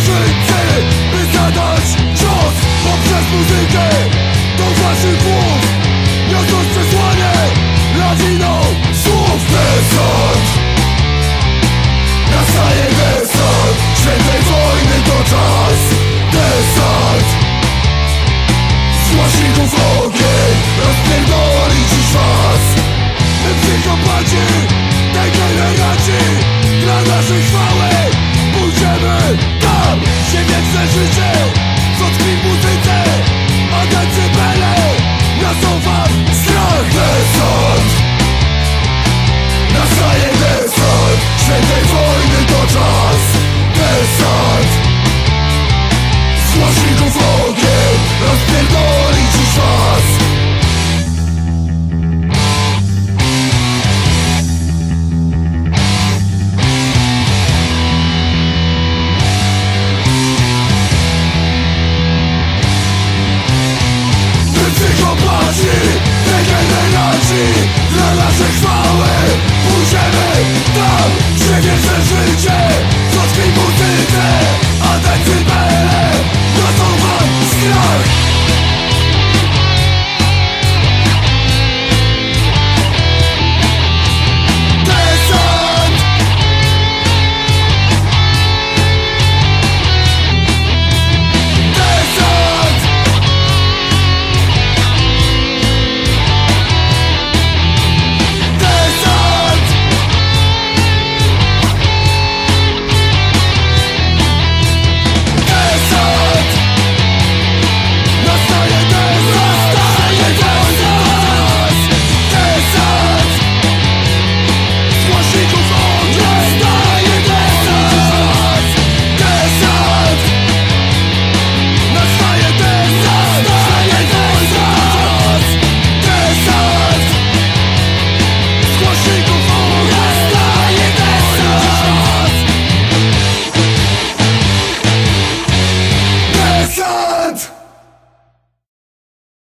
Barbarzyńcy By zadać cios Poprzez muzykę. Do waszych głów to try